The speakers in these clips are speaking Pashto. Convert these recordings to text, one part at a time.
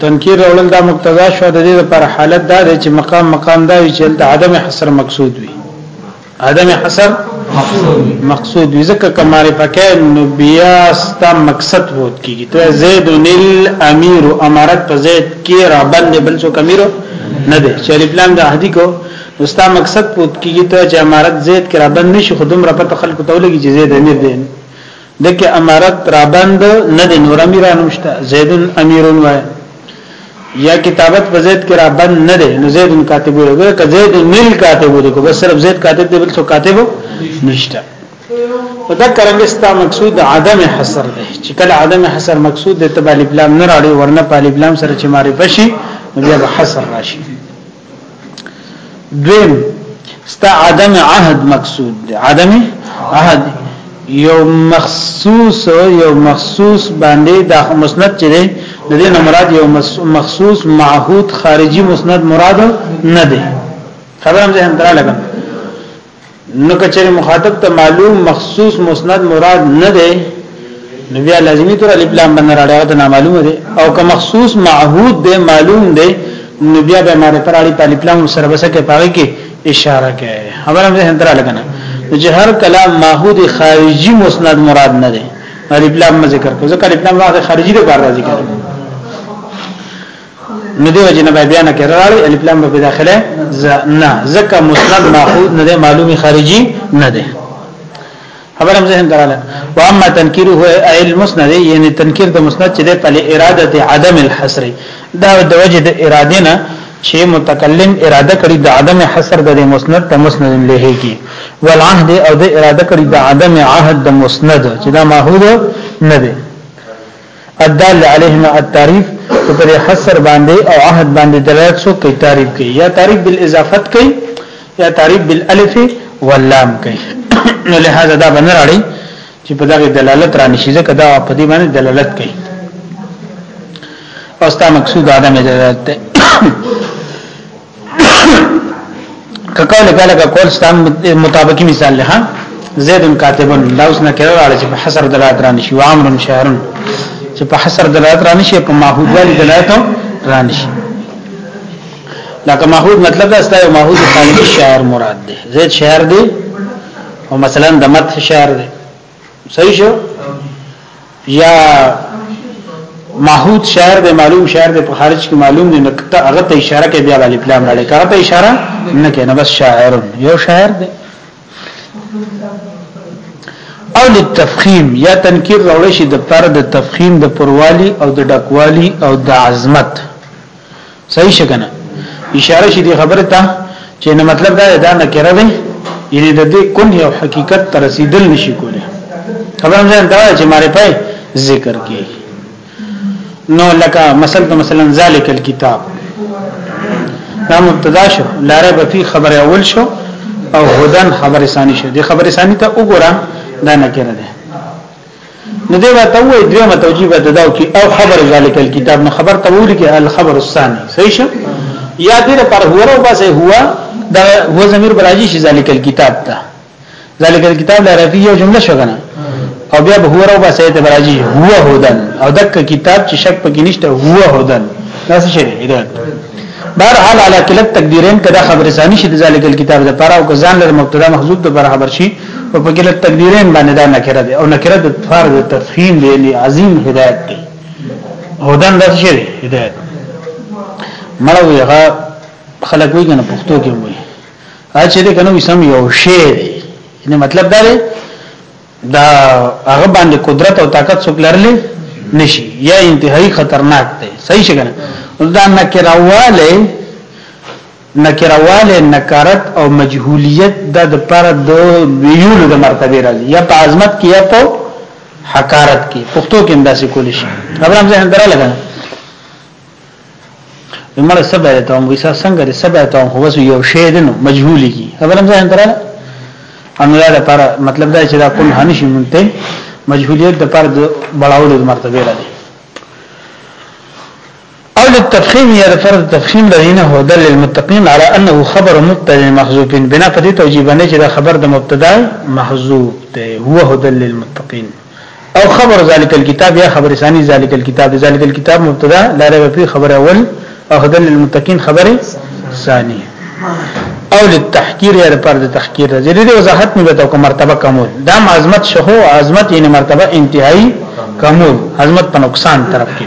تنکیر راولل دا مقتضا شو د دې لپاره حالت دا دی چې مقام مقام دا وي چې د عدم حصر مقصود وي عدم حصر مقصود وي ځکه کمال پکې نو بیا ستا مقصد ووت کیږي ته زید الامیر امارت په زید کې را باندې بل څه کمیرو نه دی چې الپلان د احدی کو ستا مقصد پوت کیږي ته چې امارت زید کې را باندې شي خودم را پته خلکو ته ولګي چې زید امیر دی دک امارت را بند نه د نور امیرانو شته زیدن امیرون وای یا کتابت په زید کې را بند نه دی نو زیدن کاتب وي ګره که زید مل کاتب دی کو بس صرف زید کاتب دی بل څو کاتب نشته په دا کرنګ ستا مقصود عدم حصر دی چې کله عدم حصر مقصود دی ته باندې بلام نه راړي ورنه په لام سره چې معرفت شي بیا به حصر راشي دویم ستا عدم عهد مقصود دی عدم عهد یو مخصوص یو مخصوص باندې د مسند چې دی د دې مراد یو مخصوص معهود خارجي مسند مراد نه دی خبرم ځه هم درا لګم نو کچره مخاطب ته معلوم مخصوص مسند مراد نه دی نو بیا لازمی تر الف لام باندې راړی دا معلومه دی او که مخصوص معهود دی معلوم دی نو بیا به ماره تر اړي په الف لام سره بسکه پاره کې اشاره کوي خبره مې هندره لګنه چې هر کلام معهود خارجي مسند مراد نه دی الف لام ذکر کو ذکر الف لام خارجي د کار راځي نو دیو جن به بیان کړه راړي الف لام به داخله ز نه زکه مسند ماخوذ نه معلومي خارجي نه ده خبر هم ذهن دراله و اما تنکیر هو ایل مسند یعنی تنکیر د مسند چې د په اراده عدم الحصر دا د وجه د اراده نه چې متکلم اراده کړی د عدم حصر د مسند په مسند له کې والعهد او د اراده کړی د عدم عهد د مسند چې دا ماخوذ نه ده الدال علیهما التعریف چې پر حصر باندې او عهد باندې دلالت شو کوي تعریف کوي یا تعریف بالاضافت کوي یا تعریف بالالف واللام کوي نو لہذا دا بنر اړي چې په دغه دلالت را نشي ځکه دا په دې باندې دلالت کوي اوستا مقصود عدم دلالت ده کقول کله کا قول ستام مطابقی مثال لها زید کاتبن دا اوس نه کړه راځي په حسر دلات ران شي عامر شهرن چې په حسر دلات ران شي په ماحود والی دلات ران شي لکه ماحود مطلب دا ستای ماحود خالد شاعر مراد دی زید شاعر دی او مثلا د مت شاعر دی صحیح شو یا محود شاعر دی معلوم شاعر دی په خارج کې معلوم دی نو کته هغه ته اشاره کوي بیا باندې پلان راړي کړه ته اشاره نه کوي نو بس شاعر یو شاعر دی او للتفخیم یا تنکیر راوړی شي د پر د تفخیم د پروالی او د ډکوالی او د عظمت صحیح شګنه اشاره شې دي خبره ته چې نه مطلب دا دا نه کړه دی یعنی د دې کون یو حقیقت تر رسیدل نشي کولی خبره مې دا چې ماره په ذکر کې نو لکه مثلا مثلا ذالک الكتاب دا مبتدا شو لاره به فی خبر اول شو او هدن خبر ثانی شو دی خبر ثانی ته وګوره دا نه کړه نو دی به ته وای دویمه توجیه به داو کی او خبر ذالک الكتاب نو خبر ته ویل کی الخبر الثاني صحیح شو یا دې پر هو رو باسه هوا دا هو ضمیر براجی شي ذالک الكتاب ته ذالک الكتاب لرفی یو جمله شو کنه او بیا به هو رو باسه ته براجی هو هودن او دک کتاب چې شک پکې نشته هو هودن دا څه شي هدایت بهر حال علا کلت تقدیرین کدا خبر ثانی شي ذالک الكتاب ده پر او ځان لر مبتدا محذوب ده پر خبر شي او په ګل تقدیرین باندې دا نکره ده او نکره د فار د تفهیم دی یعنی عظیم هدایت دی هدن د څه دی هدایت مړوي هغه خلک وی کنه پښتو کې وی اچ دې کنه وی سم یو شی دی یعنی مطلب دا دی دا هغه باندې قدرت او طاقت څوک لرلی نشي یا انتهایی خطرناک دی صحیح څنګه دا نکره واله نکرهوالی، نکارت او مجهولیت دا د پاره د لویولو د مرتبې راځي یا په عظمت کې یا په حکارت کې پښتو کې هم داسې کول شي خبره هم ځان درا لګا مړ سبا ته هم ویسا څنګه دې سبا ته هم هوس یو شی دنو مجهولی کی خبره هم ځان درا ان دا لپاره مطلب دا چې دا کوم هنشي مونته مجهولیت د پر د بڑاولو مرتبه لري او للتفخيم يا د فرض تفخيم لري نه هو دل للمتقين على انه خبر مبتدا محذوف بنا په دې توجيه باندې چې دا خبر د مبتدا محذوف دی هو هو دل للمتقين او خبر ذلك الكتاب يا خبر ثاني ذلك الكتاب ذلك الكتاب مبتدا لا ريب فيه خبر اول او هو دل للمتقين خبر ثاني او للتحقير يا پر د تحقير د دې وضاحت نه وته کوم مرتبه کمول دا عظمت شهو عظمت یعنی مرتبه انتهایی کمول عظمت په نقصان طرف کې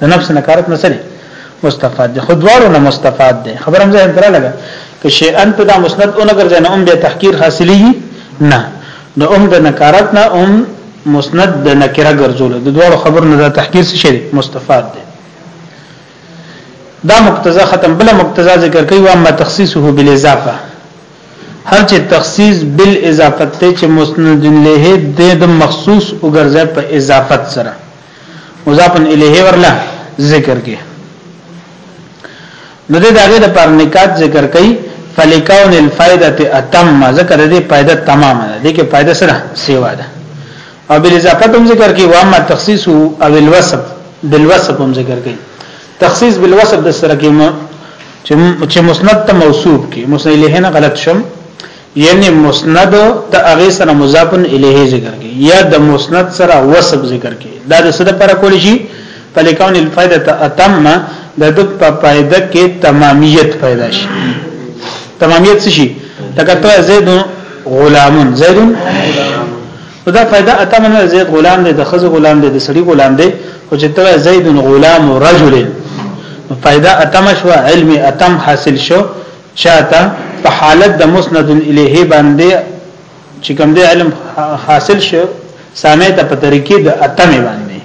د نفس نکارت نه سره مستفاد دي خودوارو نه مستفاد دي خبر هم ځان تر لګا که شی ان په دا مسند اون ګرځنه اون به تحقیر حاصلېږي نه نو اون د نکارت نه اون مسند د نکره ګرځول د دوه خبر نه د تحقیر څه شي مستفاد دي دا مقتضا ختم بل مقتضا ذکر کوي او ما تخصیصه بالاضافه هر چې تخصیص بالاضافه ته چې مسند له د مخصوص وګرځي په اضافت سره مضاف الیه ورلا ذکر کې نو د دغه د پر نکات ذکر کوي فلکون الفائده اتم ذکر دې فائده تمامه ده دغه فائده سره سیوا ده او بل اضافه هم ذکر کوي و اما تخصیص او الوصف بالوصف هم ذکر کوي تخصیص بالوصف د سره کې چې مسند ته موصوف کې مسند له نه غلط شم یعنی مسند ته هغه سره مضاف الیه ذکر کی یا د مسند سره وصف ذکر کی دا د سره پر کول شي فلکون الفائده اتم د د په فائده کې تمامیت پیدا شي تمامیت څه شي لکه ته زید غلامون زید دا فائده اتم نه زید غلام دی د خزو غلام دی د سړي غلام دی او چې ته زید غلام رجل فائده اتم شو علم اتم حاصل شو چاته په حالت د مسند الیه باندې چې کوم د علم حاصل شو سامع ته په طریقې د اتم باندې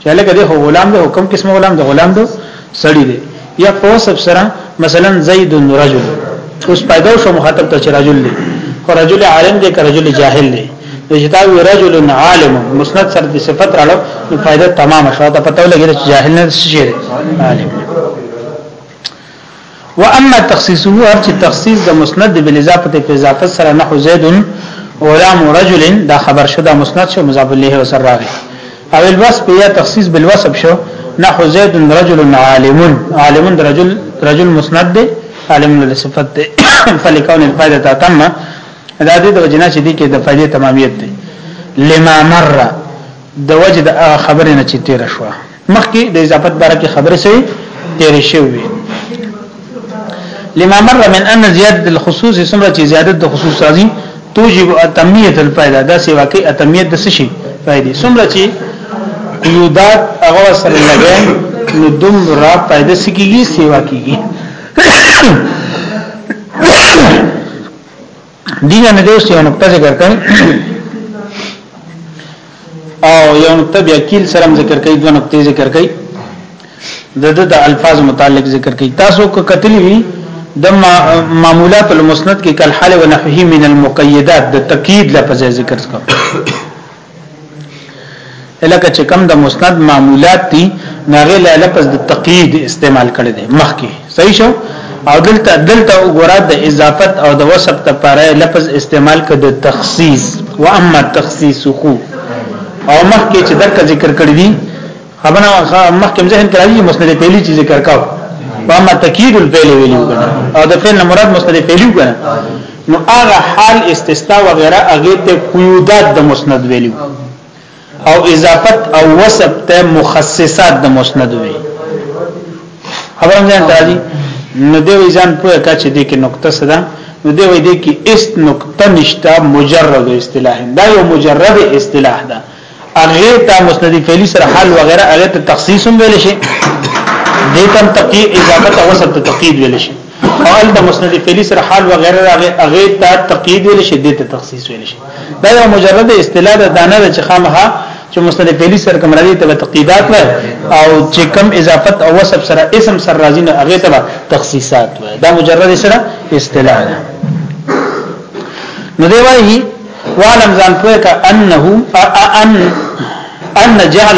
چې لکه د غلام د حکم قسم غلام د غلام د سړی دی یا په وسب سره مثلا زید رجل اوس پیدا شو مخاطب ته چې رجل دی خو رجل عالم دی که رجل جاهل دی د جتاوی رجل عالم مسند سره د صفت راړو نو فائدہ تمام شو ته پته لګی چې جاهل نه شي عالم واما تخصيصه هر چې تخصيص د مسند بالاضافه په اضافه سره نحو زيد غلام رجل دا خبر شو دا مسند شو مضاف الیه وسر راغی او الوصف یا تخصیص بالوصف شو نحو زید رجل عالم عالم رجل رجل مسند دی عالم له صفت دی فلکون الفائده تتمه دا دې د وجنا چې دي کې د فائدې تمامیت دی لما مر د وجد خبرې نه چې تیر شوه مخکې د اضافت باره کې خبرې سوي تیرې شوی لما مر من ان زیادت الخصوص سمره چې زیادت د خصوص راځي توجب اتمیت الفائده دا سیوا کې اتمیت د څه شي فائدې سمره چې قیودات هغه سره لګي نو دوم را فائدې سکیږي سیوا کیږي دینه نه دوست یو نقطه ذکر کړ او یو نقطه بیا کیل سره ذکر کړي دوه نقطې ذکر کړي د د الفاظ متعلق ذکر کړي تاسو کو کتلی وی د معمولات المسند کې کل حال و نحوه من المقیدات د تقید لفظ ذکر کړ لکه چې کم د مسند معمولات دي ناغه له لفظ د تقیید استعمال کړي دي مخکي صحیح شو او دلته دلته وګوره د اضافت او د وصف لپاره لفظ استعمال کړي د تخصیص و اما تخصیصه او مخکې چې دغه ذکر کړی دي خبره مخکې ذهن کې راځي مسند فعلی چې ذکر کاو واما تکید الفعل ویلو کنه او د فعل مراد مسند فعلی کنه نو هغه حال استثناء و غیره هغه ته قیودات د مسند ویلو او اضافت او وصف ته مخصصات د مسند وی خبره ځان راځي نو دی ځان په کا چې دې کې نقطه صدا نو دی وې دې کې است نقطه نشتا مجرد اصطلاح دا یو مجرد اصطلاح ده هغه ته مسند فعلی سره حال وغیرہ هغه ته تخصیص هم ویل شي د تم تقید اضافه ته وصل ته تقید ویل شي او ال د مسند فعلی سره حال وغیرہ هغه ته تقید ویل شي د ته تخصیص ویل شي دا یو مجرد اصطلاح ده دانه چې خامها چې مسند فعلی سره کوم راځي ته تقیدات وای او چې کوم اضافت او وصف سره اسم سره راځي نه هغه ته تخصیصات وای دا مجرد سره اصطلاح ده نو دی وایي وعلم ځان پوهه ک انه ان ان جعل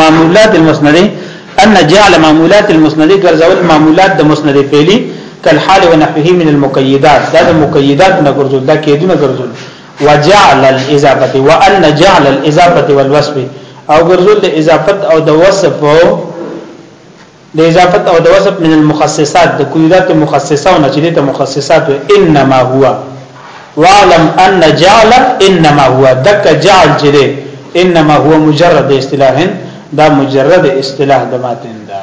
معمولات المسند ان جعل معمولات المسند ګرځول معمولات د مسند فعلی کل حال ونحوه من المقيدات دا د مقيدات نه ګرځول دا کېدونه ګرځول وجعل الاضافه وان جعل الاضافه والوصف او ګرځول د اضافت او د وصف د اضافت او د وصف من المخصصات د قیودات مخصصه او نچې ته مخصصات انما هو وعلم ان جعل انما هو دک جعل چې ده انما هو مجرد اصطلاح دا مجرد اصطلاح د ماتن دا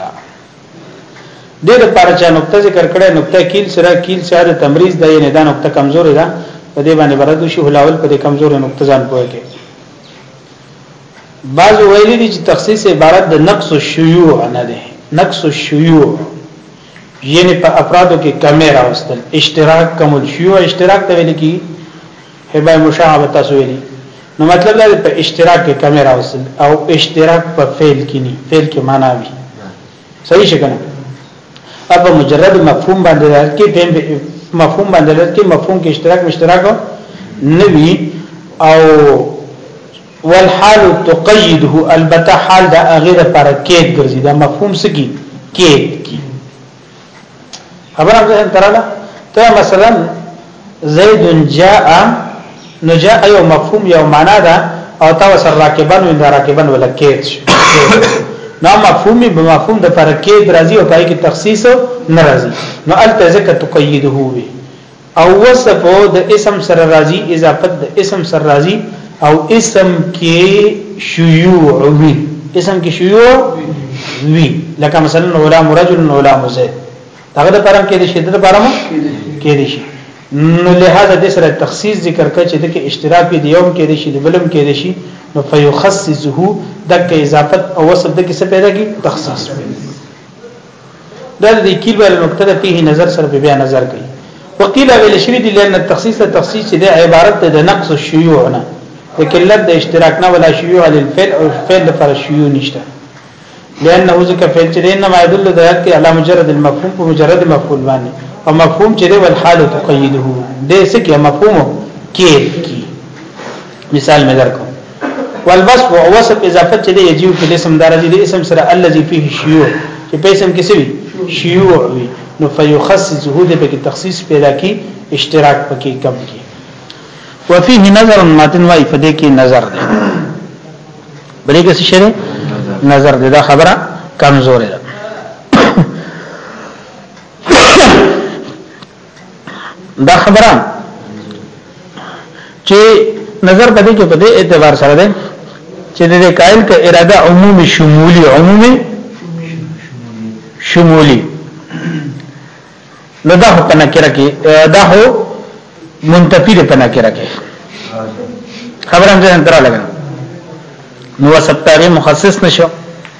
دې لپاره چې نقطه ذکر کړه نقطه کیل سره کیل سره تمریز د یې نه دا نقطه کمزورې ده په دې باندې برادو شي هلاول په دې کمزورې نقطه ځان پوهه کې بعض ویلي دي چې تخصیص عبارت د نقص الشیوع نه دی نقص الشیوع یعنی په افرادو کې کمی راوستل اشتراک کم الشیوع اشتراک ته ویل کی هبه مشاهبه تاسو ویلي نو مطلب دا په اشتراک کې کمی راوستل او اشتراک په فعل کې نه فعل کې معنا وي صحیح شګنه اب مجرد مفهوم باندې راځي په مفهوم باندې راځي مفهوم کې اشتراک مشترک نه وي او والحال تقيده البته حال د هغه لپاره کېد ګرځي دا مفهوم سکی کېد کی خبره ځه تراله ته مثلا زید جاء نو جاء یو مفهوم یو معنا ده او تا وسر راکبن وین راکبن ولا کېد نو مفهومي به مفهوم د پر کېد راځي او پای کې تخصیص نه راځي نو الته ذکر تقيده وي او وصف د اسم سره راضی اضافت د اسم سره راضی او اسم کې شیوع وی اسم کې شیوع وی لکه مثلا غلام رجل غلام زید هغه د پرم کې د شدت پرم کې دي شي نو لہذا د سره تخصیص ذکر کړ چې د کې اشتراک دی یوم کې دي شي د بلم کې دي شي نو فیخصصه دک اضافت او وصف د کې څه پیدا کی تخصیص پیدا دا د کیل بل نقطه ده فيه نظر سره په بیا نظر کوي وقيل ویل شوی دی لئن التخصيص تخصيص دی عبارت ده د نقص الشيوع نه د قلت د اشتراک نه ولا شيوع للفعل او فعل لپاره شيوع نشته لانه ذکر فعل چې انما يدل ذات على مجرد المفهوم په مجرد مفعول باندې او مفهوم چې دی والحال تقيده دې څه کې مفهوم کې کی مثال مې درکو والوصف او وصف اضافه چې دی یجیو په اسم درجه دی اسم سره الذي فيه شيوع چې په اسم کې سوي شيوع وي نو فيخصصه دې په تخصیص پیدا کی اشتراک پکې کم کی وفيه نظر ماتن وای په دې کې نظر دی بلې کې څه شری نظر دی دا خبره کمزورې ده دا خبره چې نظر پدې کې پدې اعتبار سره ده چې د قائل کې اراده عمومي شمولي عمومي شمولي نو دا په نکره کې دا هو منتفی ده په نکره کې خبره هم ځان تر لګا نو وسط مخصص نشو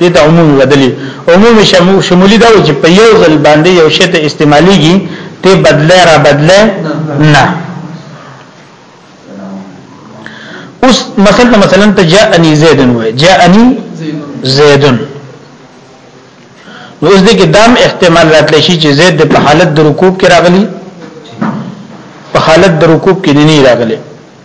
دې ته عموم ودلی عموم شمولی دا چې په یو ځل باندې یو شی ته استعمالیږي ته بدله را بدله نه اوس مثلا مثلا ته جاءنی زیدن وای جاءنی زیدن نو اوس دې کې دام احتمال راتلی شي چې زید په حالت د رکوب کې راغلی په حالت د رکوب کې نه راغلی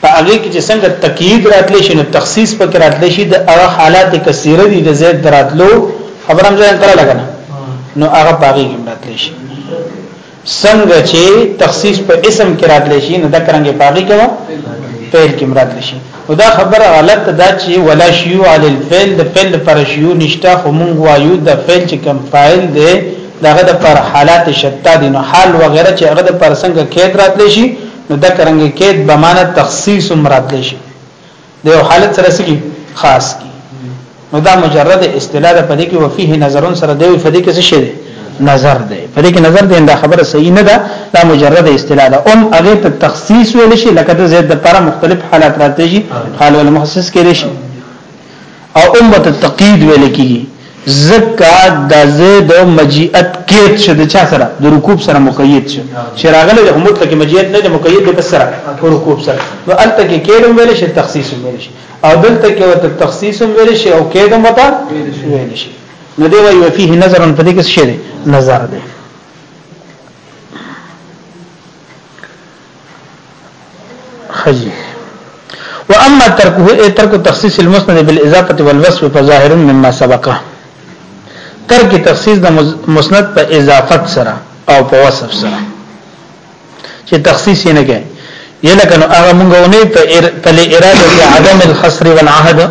په هغه کې چې څنګه تقیید راتلی شي نو تخصیص پکې راتلی شي د هغه حالات کثیره دي د زید دراتلو خبر هم ځان کړه لګنه نو هغه باغی کې راتلی شي څنګه چې تخصیص په اسم کې راتلی شي نو دا کرانګي باغی کې فعل کې راتلی شي او دا خبره غلط ده چې ولا شیو علی الفعل د فعل پر شیو نشتا خو مونږ وایو د فعل چې کم فاعل دی دغه د پر حالات شتا دي نو حال وغیرہ چې هغه د پر څنګه کېد راتلی شي نو دا کرنګ قید به معنا تخصیص مراد لشي د یو حالت سره سکی خاص کی نو دا مجرد استدلال په دې کې وفيه نظرون سره دی په دې کې څه شي نظر دی په دې کې نظر دی دا خبره صحیح نه ده دا مجرد استدلال ام هغه ته تخصیص ویل شي لکه د زید لپاره مختلف حالات راځي حال المحسس کې لشي او امه تقید ویل کیږي زکا د زید مجیئت کیت شو د چا سره د رکوب سره مقید شو چې راغله د مطلق مجیئت نه د مقید په سره او رکوب سره نو الته کې کېدم ویل شي تخصیص ویل شي او دلته کې وته تخصیص ویل شي او کېدم وته ویل شي نو دی وی فيه نظر په دې کې څه شي نظر دی خجی واما ترکه اي ترک تخصيص المسند بالاضافه والوصف فظاهر مما سبقه ترک تخصيص د مسند په اضافت سره او په وصف سره چې تخصيص یې نه کوي یلکه نو هغه مونږ ونه په اراده عدم الخسر والعهد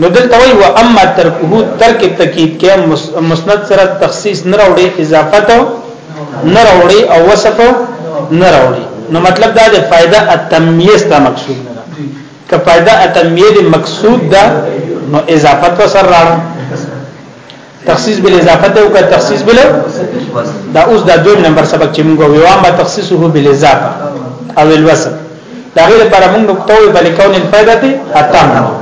نو دلته وی و اما ترکه ترک تکید کې مسند سره تخصیص نه راوړي اضافت نه راوړي او وصف نه راوړي نو مطلب دا د فائدہ اتمیه ست مقصود نه ده که فائدہ اتمیه د مقصود ده نو اضافت وسر راړه تخصیص بل اضافت او که تخصیص بل دا اوس دا دویم نمبر سبق چې موږ ویو اما تخصیصه بل اضافه او الوصف دا غیر پر موږ نقطه وی بل کون الفائده ته اتم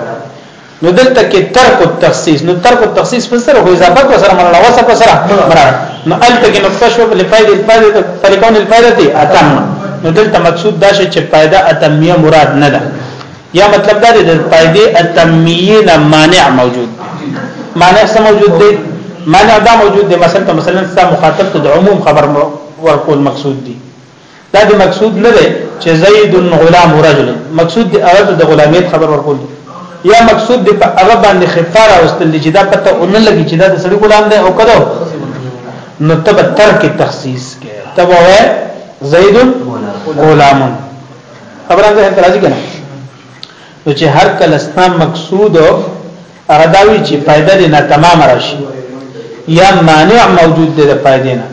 نو دلته کې ترک التخصیص نو ترک التخصیص په سره هو اضافت و سره مرله وسه په سره مراد نو الته کې نقطه شو بل فائده الفائده بل کون الفائده ته اتم نو دلته مقصود دا چې فائده اتمیه مراد نه ده یا مطلب دا دی د فائدې اتمیه نه مانع موجود دی مانع څه موجود دی مانع دا موجود دی مثلا مثلا ستا مخاطب ته د عموم خبر ورکول مقصود دی دا د مقصود نه دی چې زید غلام رجل مقصود دی هغه د غلامیت خبر ورکول دی یا مقصود دی په هغه باندې خفار اوستل چې دا پته اون لګی چې دا د سړي غلام دی او کړو نو تب ترک تخصیص کې تب وای زید غلام خبره ده ته راځي کنه نو چې هر کله ستاسو مقصود هغه داوی چې فائدہ دې نه تمام راشي یا مانع موجود دی د فائدې نه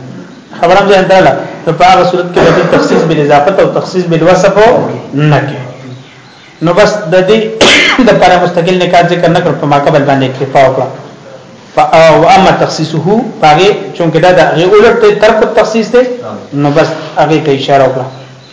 خبره ده ته راځي نو په هغه صورت کې به تخصیص بل اضافت او تخصیص بل وصف نه کې نو بس د دې د پر مستقل نکاح ذکر نه کړ په ما قبل باندې اکتفا وکړه او اما تخصیصه پاره چونکه دا د غیر اولټ ترک تخصیص دی نو بس هغه ته اشاره وکړه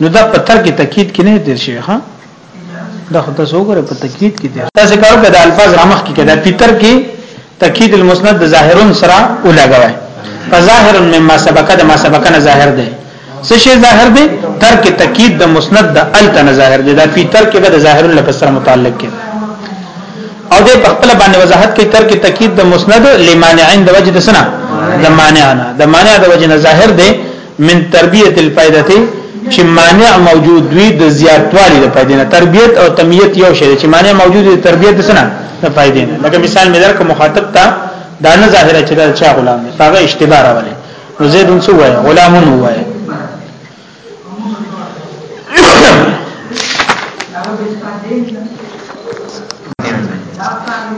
نو دا په تر کې تاکید کې نه تیر شي ها دا خو تاسو وګوره په تاکید کې تیر تاسو کار په د الفاظ رامخ کې کړه په تر کې تاکید المسند ظاهرون سره ولګوي فظاهر مما سبق ده ما سبقنا ظاهر ده څه شی ظاهر دی ترک تکید د مسند د التن ظاهر دی دا فی ترک به د ظاهر لپس سره متعلق دی او د خپل باندې وضاحت کوي ترک تکید د مسند لمانعین د وجه د سنا د مانع نه د مانع د وجه نه ظاهر دی من تربیت الفائده چې مانع موجود وي د زیاتوالي د فائدې نه تربیت او تمیت یو شی چې مانع موجود وي تربیت د سنا د فائدې نه لکه مثال مې درکو مخاطب ته دا نه ظاهره چې دا چا غلام دی هغه اشتباه راولي نو زیدون سو وای غلامون وای